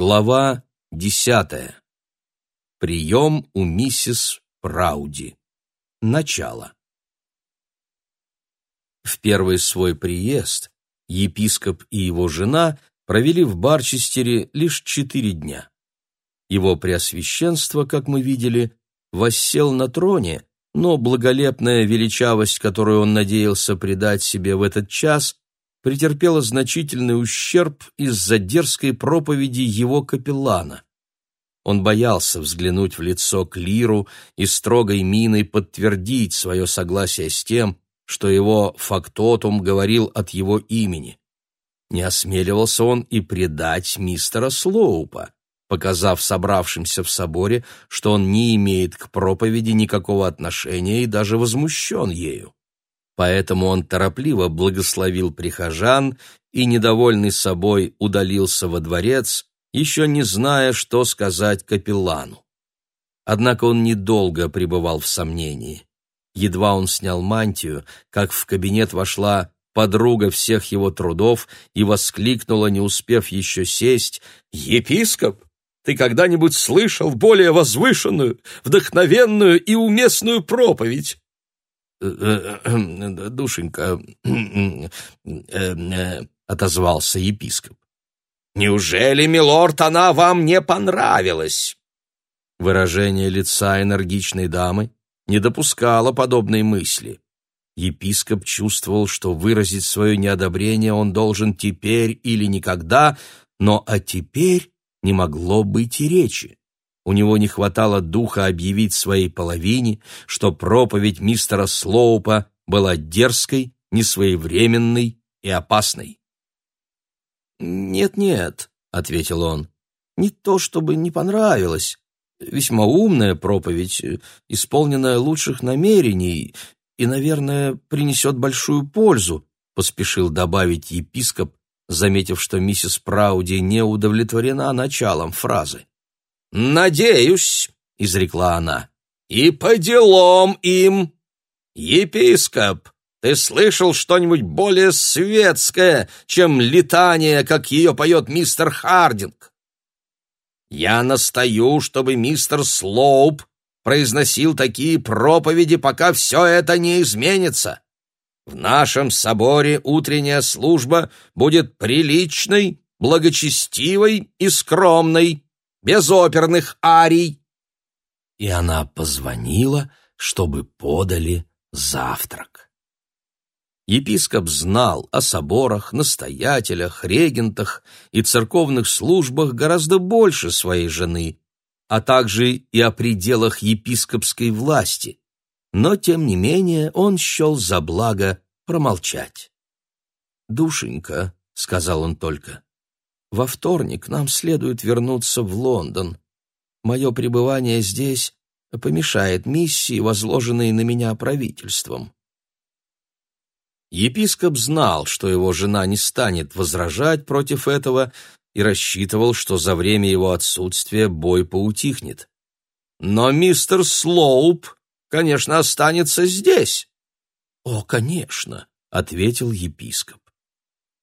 Глава десятая. Прием у миссис Прауди. Начало. В первый свой приезд епископ и его жена провели в Барчестере лишь четыре дня. Его преосвященство, как мы видели, воссел на троне, но благолепная величавость, которую он надеялся придать себе в этот час, претерпела значительный ущерб из-за дерзкой проповеди его капеллана. Он боялся взглянуть в лицо Клиру и строгой миной подтвердить свое согласие с тем, что его фактотум говорил от его имени. Не осмеливался он и предать мистера Слоупа, показав собравшимся в соборе, что он не имеет к проповеди никакого отношения и даже возмущен ею. Поэтому он торопливо благословил прихожан и, недовольный собой, удалился во дворец, еще не зная, что сказать капеллану. Однако он недолго пребывал в сомнении. Едва он снял мантию, как в кабинет вошла подруга всех его трудов и воскликнула, не успев еще сесть, «Епископ, ты когда-нибудь слышал более возвышенную, вдохновенную и уместную проповедь?» «Э, э, э, «Душенька», — отозвался епископ. Неужели, милорд, она вам не понравилась?» Выражение лица энергичной дамы не допускало подобной мысли. Епископ чувствовал, что выразить свое неодобрение он должен теперь или никогда, но а теперь не могло быть и речи. У него не хватало духа объявить своей половине, что проповедь мистера Слоупа была дерзкой, несвоевременной и опасной. «Нет-нет», — ответил он, — «не то чтобы не понравилось. Весьма умная проповедь, исполненная лучших намерений и, наверное, принесет большую пользу», — поспешил добавить епископ, заметив, что миссис Прауди не удовлетворена началом фразы. «Надеюсь», — изрекла она, — «и по делам им. Епископ, ты слышал что-нибудь более светское, чем летание, как ее поет мистер Хардинг? Я настаю, чтобы мистер Слоуп произносил такие проповеди, пока все это не изменится. В нашем соборе утренняя служба будет приличной, благочестивой и скромной, без оперных арий. И она позвонила, чтобы подали завтрак. Епископ знал о соборах, настоятелях, регентах и церковных службах гораздо больше своей жены, а также и о пределах епископской власти, но, тем не менее, он счел за благо промолчать. «Душенька», — сказал он только, — «во вторник нам следует вернуться в Лондон. Мое пребывание здесь помешает миссии, возложенной на меня правительством». Епископ знал, что его жена не станет возражать против этого и рассчитывал, что за время его отсутствия бой поутихнет. Но мистер Слоуп, конечно, останется здесь. О, конечно, ответил епископ.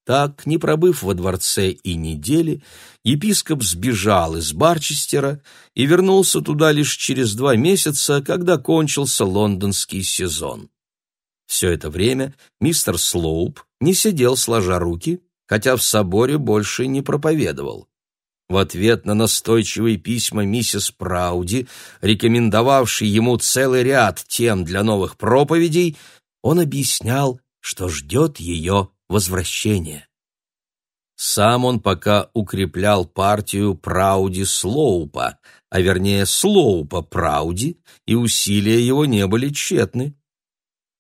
Так, не пробыв во дворце и недели, епископ сбежал из Барчестера и вернулся туда лишь через два месяца, когда кончился лондонский сезон. Все это время мистер Слоуп не сидел сложа руки, хотя в соборе больше не проповедовал. В ответ на настойчивые письма миссис Прауди, рекомендовавшей ему целый ряд тем для новых проповедей, он объяснял, что ждет ее возвращения. Сам он пока укреплял партию Прауди Слоупа, а вернее Слоупа Прауди, и усилия его не были тщетны.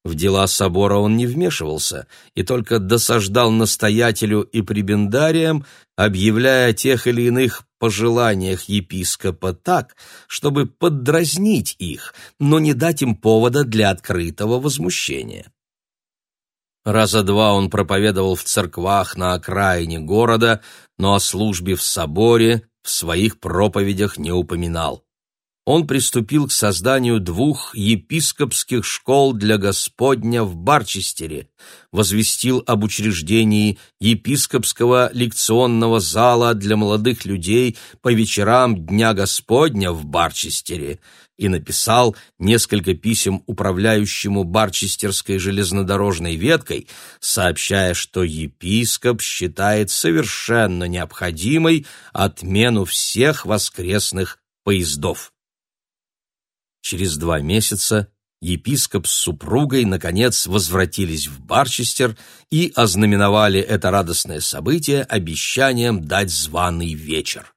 В дела собора он не вмешивался и только досаждал настоятелю и прибендариям, объявляя о тех или иных пожеланиях епископа так, чтобы поддразнить их, но не дать им повода для открытого возмущения. Раза два он проповедовал в церквах на окраине города, но о службе в соборе в своих проповедях не упоминал. Он приступил к созданию двух епископских школ для Господня в Барчестере, возвестил об учреждении епископского лекционного зала для молодых людей по вечерам Дня Господня в Барчестере и написал несколько писем управляющему Барчестерской железнодорожной веткой, сообщая, что епископ считает совершенно необходимой отмену всех воскресных поездов. Через два месяца епископ с супругой наконец возвратились в Барчестер и ознаменовали это радостное событие обещанием дать званый вечер.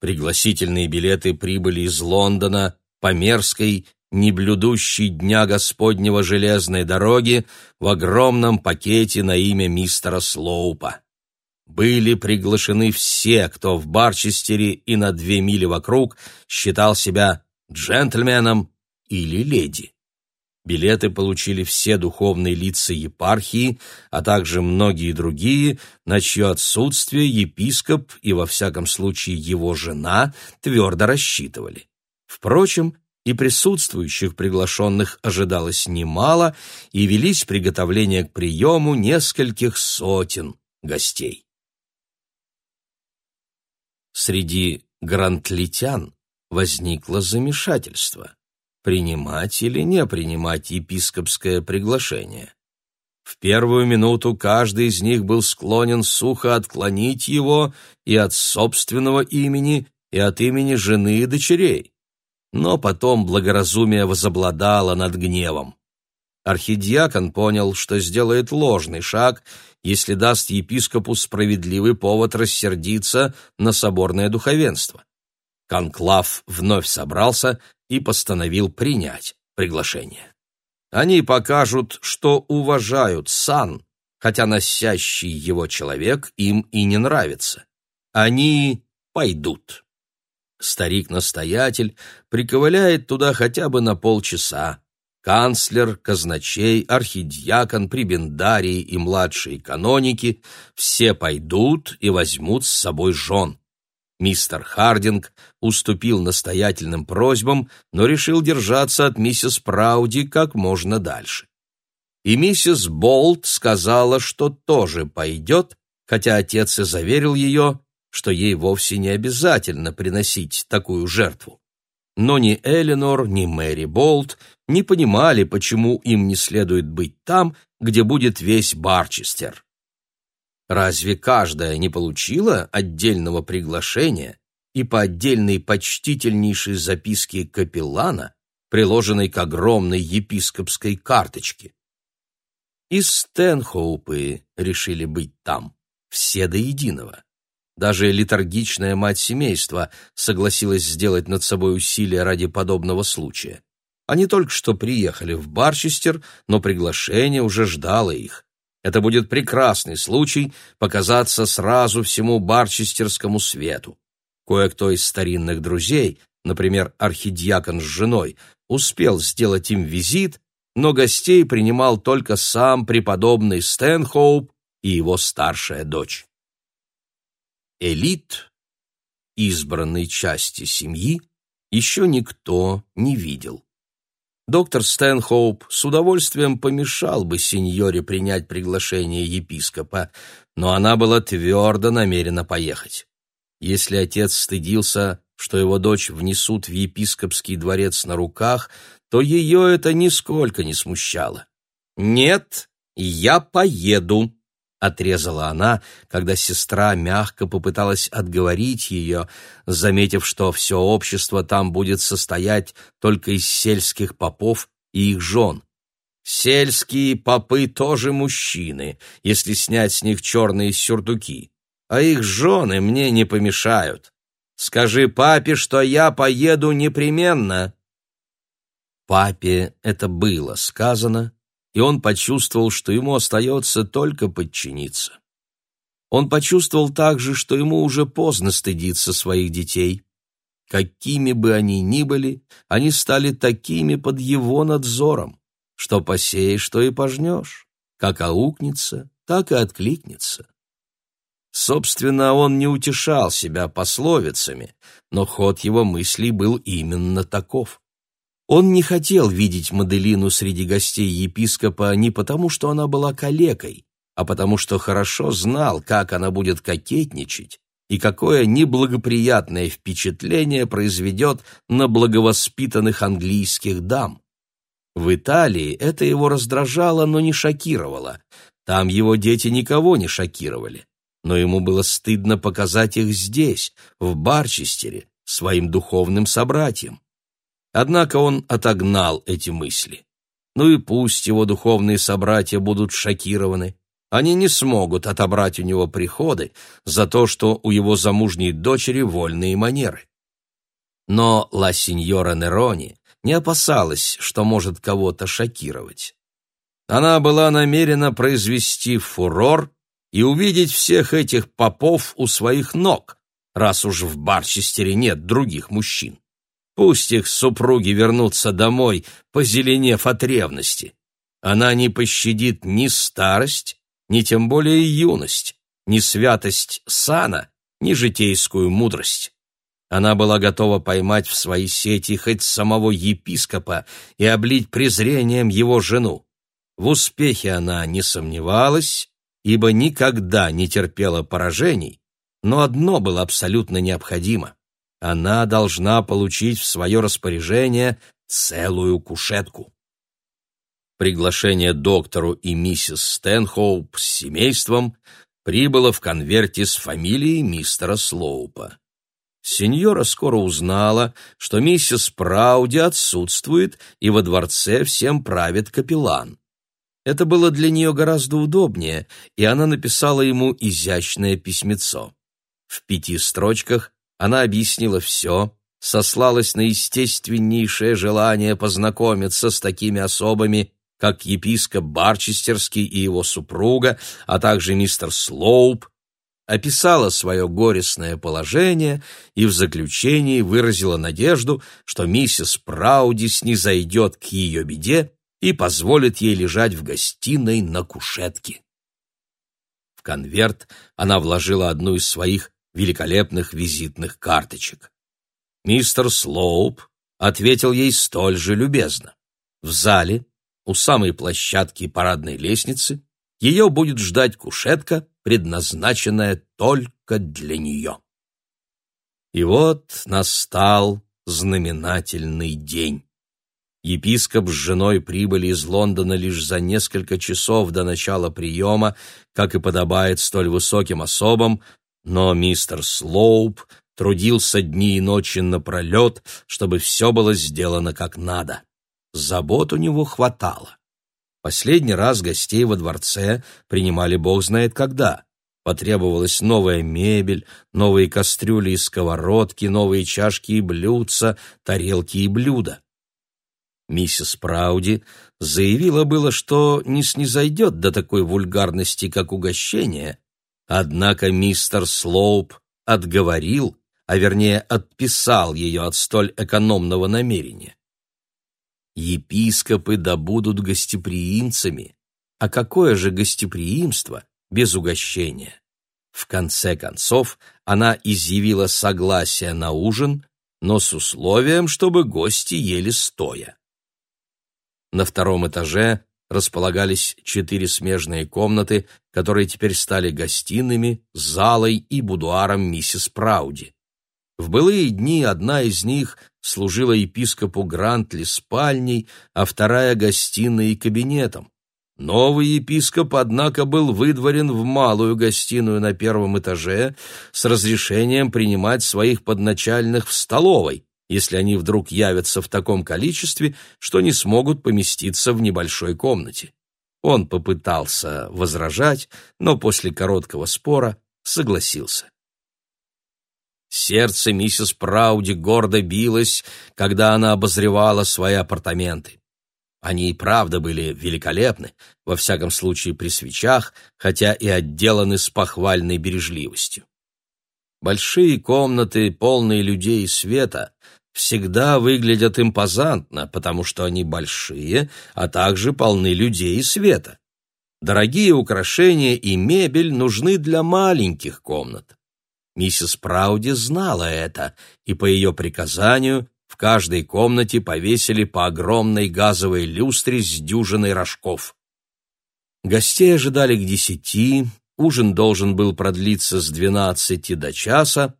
Пригласительные билеты прибыли из Лондона по Мерской, неблюдущей Дня Господнего железной дороги, в огромном пакете на имя мистера Слоупа. Были приглашены все, кто в Барчестере и на две мили вокруг считал себя джентльменом или леди. Билеты получили все духовные лица епархии, а также многие другие, на чье отсутствие епископ и, во всяком случае, его жена твердо рассчитывали. Впрочем, и присутствующих приглашенных ожидалось немало, и велись приготовления к приему нескольких сотен гостей. Среди грантлитян возникло замешательство – принимать или не принимать епископское приглашение. В первую минуту каждый из них был склонен сухо отклонить его и от собственного имени, и от имени жены и дочерей. Но потом благоразумие возобладало над гневом. Архидиакон понял, что сделает ложный шаг, если даст епископу справедливый повод рассердиться на соборное духовенство. Конклав вновь собрался и постановил принять приглашение. Они покажут, что уважают сан, хотя носящий его человек им и не нравится. Они пойдут. Старик-настоятель приковыляет туда хотя бы на полчаса. Канцлер, казначей, архидиакон, прибендарии и младшие каноники все пойдут и возьмут с собой жен. Мистер Хардинг уступил настоятельным просьбам, но решил держаться от миссис Прауди как можно дальше. И миссис Болт сказала, что тоже пойдет, хотя отец и заверил ее, что ей вовсе не обязательно приносить такую жертву. Но ни Эленор, ни Мэри Болт не понимали, почему им не следует быть там, где будет весь Барчестер. Разве каждая не получила отдельного приглашения и по отдельной почтительнейшей записке капеллана, приложенной к огромной епископской карточке? И Стэнхоупы решили быть там, все до единого. Даже литургичная мать семейства согласилась сделать над собой усилия ради подобного случая. Они только что приехали в Барчестер, но приглашение уже ждало их. Это будет прекрасный случай показаться сразу всему барчестерскому свету. Кое-кто из старинных друзей, например, архидиакон с женой, успел сделать им визит, но гостей принимал только сам преподобный Стэнхоуп и его старшая дочь. Элит, избранной части семьи, еще никто не видел. Доктор Стэнхоуп с удовольствием помешал бы сеньоре принять приглашение епископа, но она была твердо намерена поехать. Если отец стыдился, что его дочь внесут в епископский дворец на руках, то ее это нисколько не смущало. «Нет, я поеду», — отрезала она, когда сестра мягко попыталась отговорить ее, заметив, что все общество там будет состоять только из сельских попов и их жен. Сельские попы тоже мужчины, если снять с них черные сюртуки, а их жены мне не помешают. Скажи папе, что я поеду непременно. Папе это было сказано, и он почувствовал, что ему остается только подчиниться. Он почувствовал также, что ему уже поздно стыдиться своих детей. Какими бы они ни были, они стали такими под его надзором, что посеешь, что и пожнешь, как аукнется, так и откликнется. Собственно, он не утешал себя пословицами, но ход его мыслей был именно таков. Он не хотел видеть Маделину среди гостей епископа не потому, что она была калекой, а потому что хорошо знал, как она будет кокетничать и какое неблагоприятное впечатление произведет на благовоспитанных английских дам. В Италии это его раздражало, но не шокировало. Там его дети никого не шокировали. Но ему было стыдно показать их здесь, в Барчестере, своим духовным собратьям. Однако он отогнал эти мысли. Ну и пусть его духовные собратья будут шокированы. Они не смогут отобрать у него приходы за то, что у его замужней дочери вольные манеры. Но ла синьора Нерони не опасалась, что может кого-то шокировать. Она была намерена произвести фурор и увидеть всех этих попов у своих ног, раз уж в Барчестере нет других мужчин. Пусть их супруги вернутся домой, позеленев от ревности. Она не пощадит ни старость, ни тем более юность, ни святость сана, ни житейскую мудрость. Она была готова поймать в свои сети хоть самого епископа и облить презрением его жену. В успехе она не сомневалась, ибо никогда не терпела поражений, но одно было абсолютно необходимо. Она должна получить в свое распоряжение целую кушетку. Приглашение доктору и миссис Стэнхоуп с семейством прибыло в конверте с фамилией мистера Слоупа. Сеньора скоро узнала, что миссис Прауди отсутствует, и во дворце всем правит капеллан. Это было для нее гораздо удобнее, и она написала ему изящное письмецо. В пяти строчках она объяснила все, сослалась на естественнейшее желание познакомиться с такими особами, как епископ Барчестерский и его супруга, а также мистер Слоуп, описала свое горестное положение и в заключении выразила надежду, что миссис Прауди снизойдет к ее беде и позволит ей лежать в гостиной на кушетке. В конверт она вложила одну из своих великолепных визитных карточек. Мистер Слоуп ответил ей столь же любезно. В зале, у самой площадки парадной лестницы, ее будет ждать кушетка, предназначенная только для нее. И вот настал знаменательный день. Епископ с женой прибыли из Лондона лишь за несколько часов до начала приема, как и подобает столь высоким особам, но мистер Слоуп трудился дни и ночи напролет, чтобы все было сделано как надо. Забот у него хватало. Последний раз гостей во дворце принимали бог знает когда. Потребовалась новая мебель, новые кастрюли и сковородки, новые чашки и блюдца, тарелки и блюда. Миссис Прауди заявила было, что не снизойдет до такой вульгарности, как угощение, однако мистер Слоуп отговорил, а вернее отписал ее от столь экономного намерения. Епископы да будут гостеприимцами, а какое же гостеприимство без угощения? В конце концов, она изъявила согласие на ужин, но с условием, чтобы гости ели стоя. На втором этаже располагались четыре смежные комнаты, которые теперь стали гостиными, залой и будуаром миссис Прауди. В былые дни одна из них служила епископу Грантли спальней, а вторая — гостиной и кабинетом. Новый епископ, однако, был выдворен в малую гостиную на первом этаже с разрешением принимать своих подначальных в столовой, если они вдруг явятся в таком количестве, что не смогут поместиться в небольшой комнате. Он попытался возражать, но после короткого спора согласился. Сердце миссис Прауди гордо билось, когда она обозревала свои апартаменты. Они и правда были великолепны, во всяком случае при свечах, хотя и отделаны с похвальной бережливостью. Большие комнаты, полные людей и света, всегда выглядят импозантно, потому что они большие, а также полны людей и света. Дорогие украшения и мебель нужны для маленьких комнат. Миссис Прауди знала это, и по ее приказанию в каждой комнате повесили по огромной газовой люстре с дюжиной рожков. Гостей ожидали к десяти, ужин должен был продлиться с двенадцати до часа,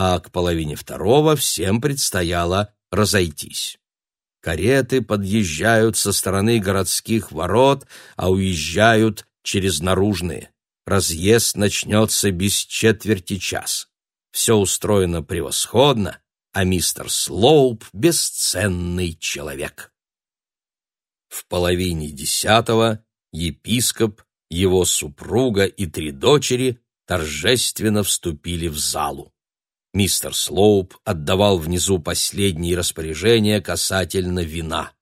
а к половине второго всем предстояло разойтись. Кареты подъезжают со стороны городских ворот, а уезжают через наружные. Разъезд начнется без четверти час. Все устроено превосходно, а мистер Слоуп — бесценный человек. В половине десятого епископ, его супруга и три дочери торжественно вступили в залу. Мистер Слоуп отдавал внизу последние распоряжения касательно вина.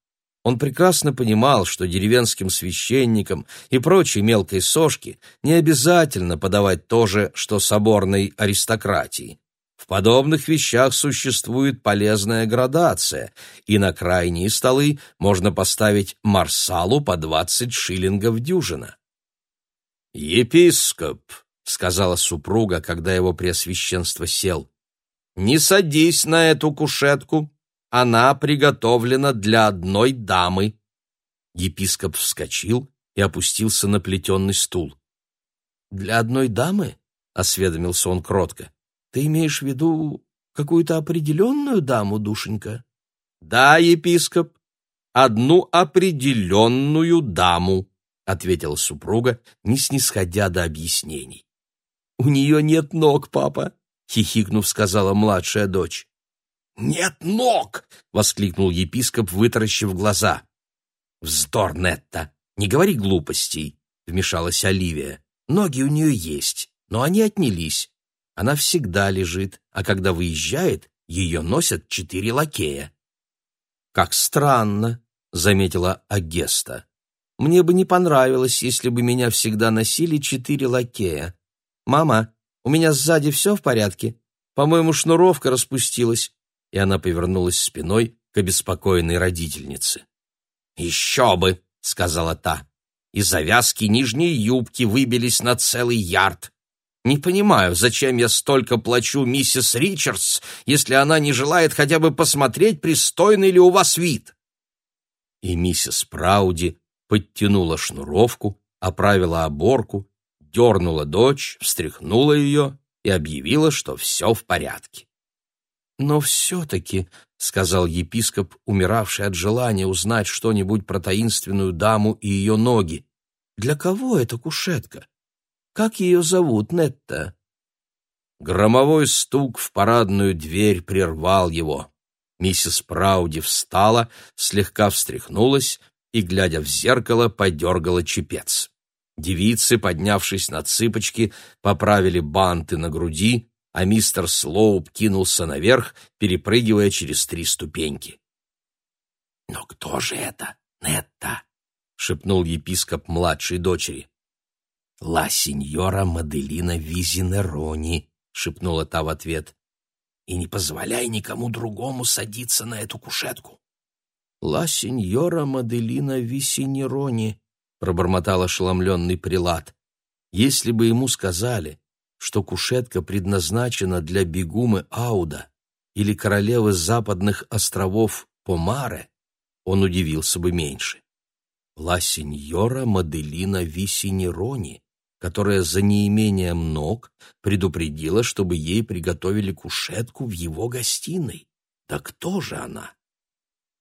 Он прекрасно понимал, что деревенским священникам и прочей мелкой сошке не обязательно подавать то же, что соборной аристократии. В подобных вещах существует полезная градация, и на крайние столы можно поставить марсалу по двадцать шиллингов дюжина. «Епископ», — сказала супруга, когда его преосвященство сел, — «не садись на эту кушетку, она приготовлена для одной дамы. Епископ вскочил и опустился на плетеный стул. «Для одной дамы?» — осведомился он кротко. «Ты имеешь в виду какую-то определенную даму, душенька?» «Да, епископ, одну определенную даму», — ответила супруга, не снисходя до объяснений. «У нее нет ног, папа», — хихикнув, сказала младшая дочь. «Нет ног!» — воскликнул епископ, вытаращив глаза. «Вздор, Нетта! Не говори глупостей!» — вмешалась Оливия. «Ноги у нее есть, но они отнялись. Она всегда лежит, а когда выезжает, ее носят четыре лакея». «Как странно!» — заметила Агеста. «Мне бы не понравилось, если бы меня всегда носили четыре лакея. Мама, у меня сзади все в порядке? По-моему, шнуровка распустилась и она повернулась спиной к обеспокоенной родительнице. «Еще бы!» — сказала та. «И завязки нижней юбки выбились на целый ярд. Не понимаю, зачем я столько плачу миссис Ричардс, если она не желает хотя бы посмотреть, пристойный ли у вас вид?» И миссис Прауди подтянула шнуровку, оправила оборку, дернула дочь, встряхнула ее и объявила, что все в порядке. «Но все-таки», — сказал епископ, умиравший от желания узнать что-нибудь про таинственную даму и ее ноги, — «для кого эта кушетка? Как ее зовут, Нетта?» Громовой стук в парадную дверь прервал его. Миссис Прауди встала, слегка встряхнулась и, глядя в зеркало, подергала чепец. Девицы, поднявшись на цыпочки, поправили банты на груди, а мистер Слоуп кинулся наверх, перепрыгивая через три ступеньки. «Но кто же это, Нетта?» — шепнул епископ младшей дочери. «Ла сеньора Маделина Визинерони», — шепнула та в ответ. «И не позволяй никому другому садиться на эту кушетку». «La signora Маделина Визи-Нерони», — пробормотал ошеломленный прелат. «Если бы ему сказали, что кушетка предназначена для бегумы Ауда или королевы западных островов Помаре, он удивился бы меньше. La signora Маделина Визи-Нерони, которая за неимением ног предупредила, чтобы ей приготовили кушетку в его гостиной. Да кто же она?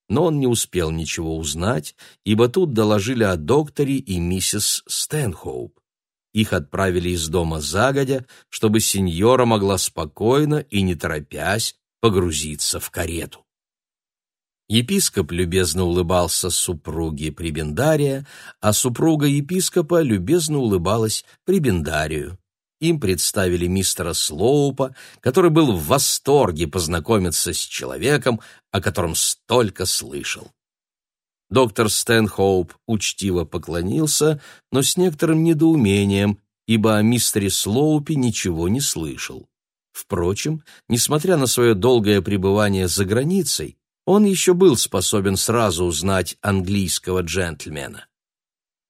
Но он не успел ничего узнать, ибо тут доложили о докторе и миссис Стэнхоуп. Их отправили из дома загодя, чтобы сеньора могла спокойно и не торопясь погрузиться в карету. Епископ любезно улыбался супруге Прибендария, а супруга епископа любезно улыбалась Прибендарию. Им представили мистера Слоупа, который был в восторге познакомиться с человеком, о котором столько слышал. Доктор Стэнхоуп учтиво поклонился, но с некоторым недоумением, ибо о мистере Слоупе ничего не слышал. Впрочем, несмотря на свое долгое пребывание за границей, он еще был способен сразу узнать английского джентльмена.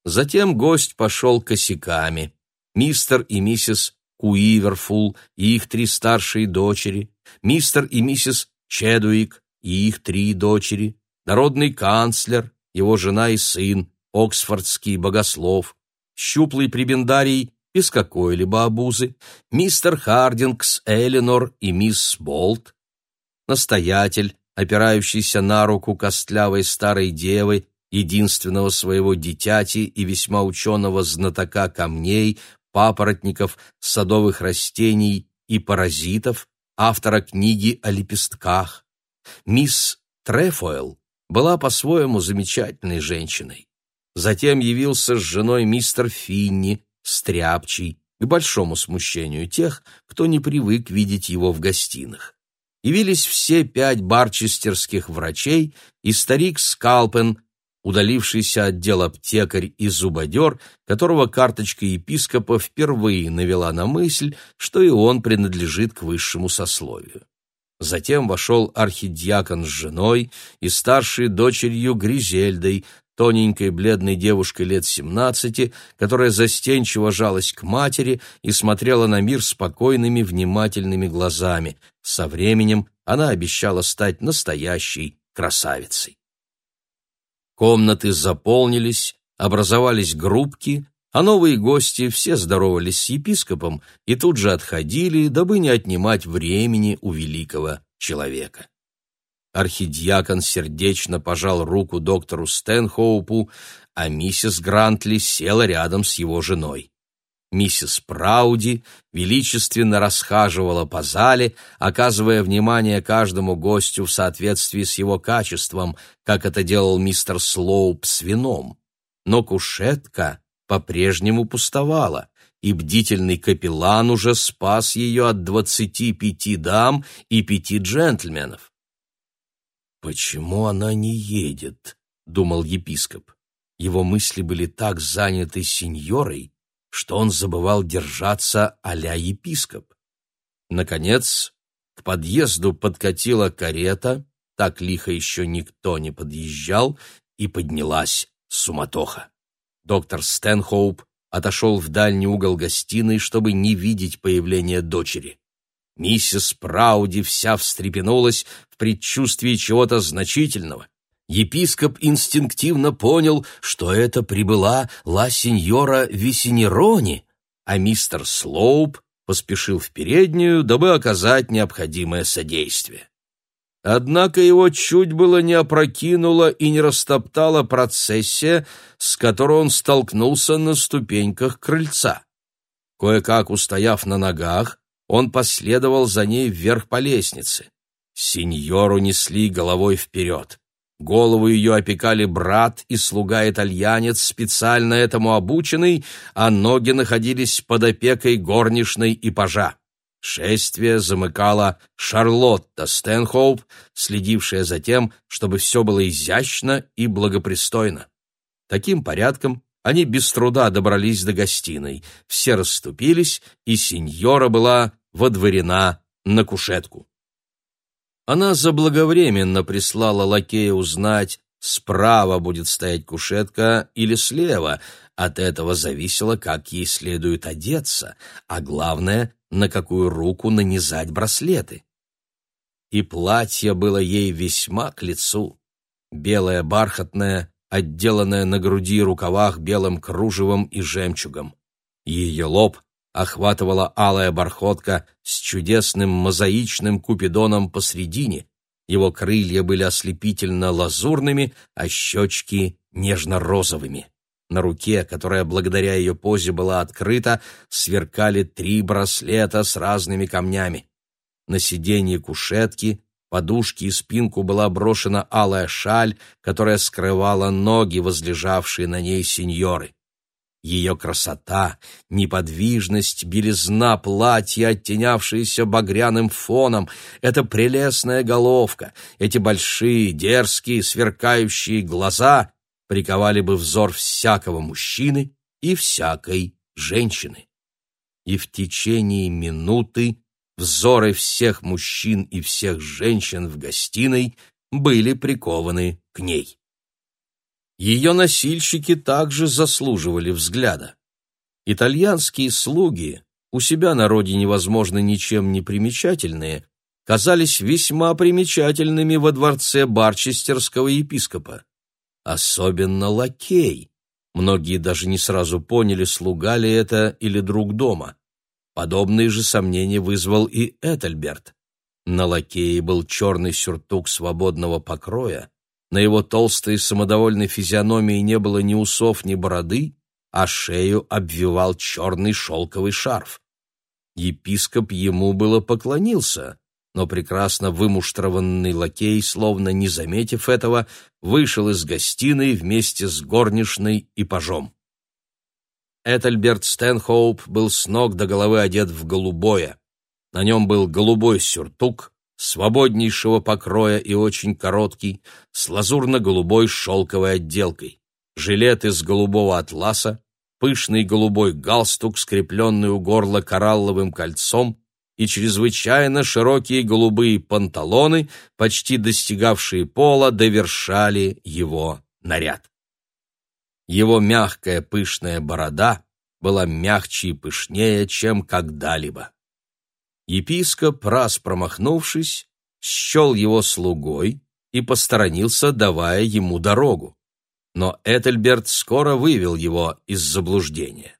Затем гость пошел косяками. Мистер и миссис Куиверфул и их три старшие дочери, мистер и миссис Чедуик и их три дочери, народный канцлер, его жена и сын, оксфордский богослов, щуплый прибендарий без какой-либо обузы, мистер Хардингс, Эленор и мисс Болт, настоятель, опирающийся на руку костлявой старой девы, единственного своего дитяти и весьма ученого знатока камней, папоротников, садовых растений и паразитов, автора книги о лепестках. Мисс Трефойл была по-своему замечательной женщиной. Затем явился с женой мистер Финни, стряпчий, к большому смущению тех, кто не привык видеть его в гостиных. Явились все пять барчестерских врачей и старик Скалпен, удалившийся отдел аптекарь и зубодер, которого карточка епископа впервые навела на мысль, что и он принадлежит к высшему сословию. Затем вошел архидиакон с женой и старшей дочерью Гризельдой, тоненькой бледной девушкой лет семнадцати, которая застенчиво жалась к матери и смотрела на мир спокойными, внимательными глазами. Со временем она обещала стать настоящей красавицей. Комнаты заполнились, образовались группки, а новые гости все здоровались с епископом и тут же отходили, дабы не отнимать времени у великого человека. Архидиакон сердечно пожал руку доктору Стэнхоупу, а миссис Грантли села рядом с его женой. Миссис Прауди величественно расхаживала по зале, оказывая внимание каждому гостю в соответствии с его качеством, как это делал мистер Слоуп с вином. Но кушетка по-прежнему пустовала, и бдительный капеллан уже спас ее от двадцати пяти дам и пяти джентльменов. «Почему она не едет?» — думал епископ. Его мысли были так заняты сеньорой, что он забывал держаться а-ля епископ. Наконец, к подъезду подкатила карета, так лихо еще никто не подъезжал, и поднялась суматоха. Доктор Стэнхоуп отошел в дальний угол гостиной, чтобы не видеть появления дочери. Миссис Прауди вся встрепенулась в предчувствии чего-то значительного. Епископ инстинктивно понял, что это прибыла ла сеньора Висинерони, а мистер Слоуп поспешил в переднюю, дабы оказать необходимое содействие. Однако его чуть было не опрокинула и не растоптала процессия, с которой он столкнулся на ступеньках крыльца. Кое-как устояв на ногах, он последовал за ней вверх по лестнице. Сеньору несли головой вперед. Голову ее опекали брат и слуга-итальянец, специально этому обученный, а ноги находились под опекой горничной и пажа. Шествие замыкала Шарлотта Стэнхоуп, следившая за тем, чтобы все было изящно и благопристойно. Таким порядком они без труда добрались до гостиной. Все расступились, и сеньора была водворена на кушетку. Она заблаговременно прислала лакея узнать, справа будет стоять кушетка или слева. От этого зависело, как ей следует одеться, а главное, на какую руку нанизать браслеты. И платье было ей весьма к лицу. Белое бархатное, отделанное на груди рукавах белым кружевом и жемчугом. Ее лоб охватывала алая бархотка с чудесным мозаичным купидоном посредине. Его крылья были ослепительно лазурными, а щечки — нежно-розовыми. На руке, которая благодаря ее позе была открыта, сверкали три браслета с разными камнями. На сиденье кушетки, подушки и спинку была брошена алая шаль, которая скрывала ноги, возлежавшие на ней сеньоры. Ее красота, неподвижность, белизна платья, оттенявшиеся багряным фоном, эта прелестная головка, эти большие, дерзкие, сверкающие глаза приковали бы взор всякого мужчины и всякой женщины. И в течение минуты взоры всех мужчин и всех женщин в гостиной были прикованы к ней. Ее носильщики также заслуживали взгляда. Итальянские слуги, у себя на родине, возможно, ничем не примечательные, казались весьма примечательными во дворце барчестерского епископа. Особенно лакей. Многие даже не сразу поняли, слуга ли это или друг дома. Подобные же сомнения вызвал и Этельберт. На лакее был черный сюртук свободного покроя, на его толстой самодовольной физиономии не было ни усов, ни бороды, а шею обвивал черный шелковый шарф. Епископ ему было поклонился, но прекрасно вымуштрованный лакей, словно не заметив этого, вышел из гостиной вместе с горничной и пажом. Этельберт Стэнхоуп был с ног до головы одет в голубое. На нем был голубой сюртук, свободнейшего покроя и очень короткий, с лазурно-голубой шелковой отделкой, жилет из голубого атласа, пышный голубой галстук, скрепленный у горла коралловым кольцом, и чрезвычайно широкие голубые панталоны, почти достигавшие пола, довершали его наряд. Его мягкая пышная борода была мягче и пышнее, чем когда-либо. Епископ, раз промахнувшись, счел его слугой и посторонился, давая ему дорогу. Но Этельберт скоро вывел его из заблуждения.